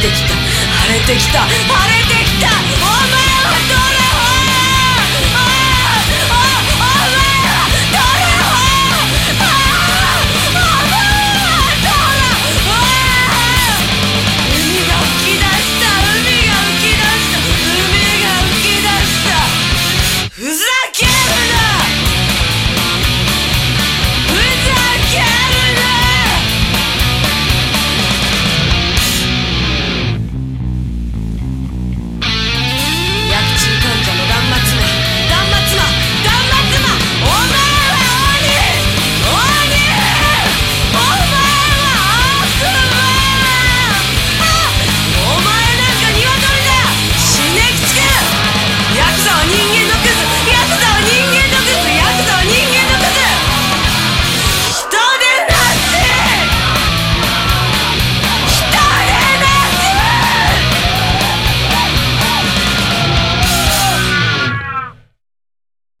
れてきた。晴れてきた。晴れてきた。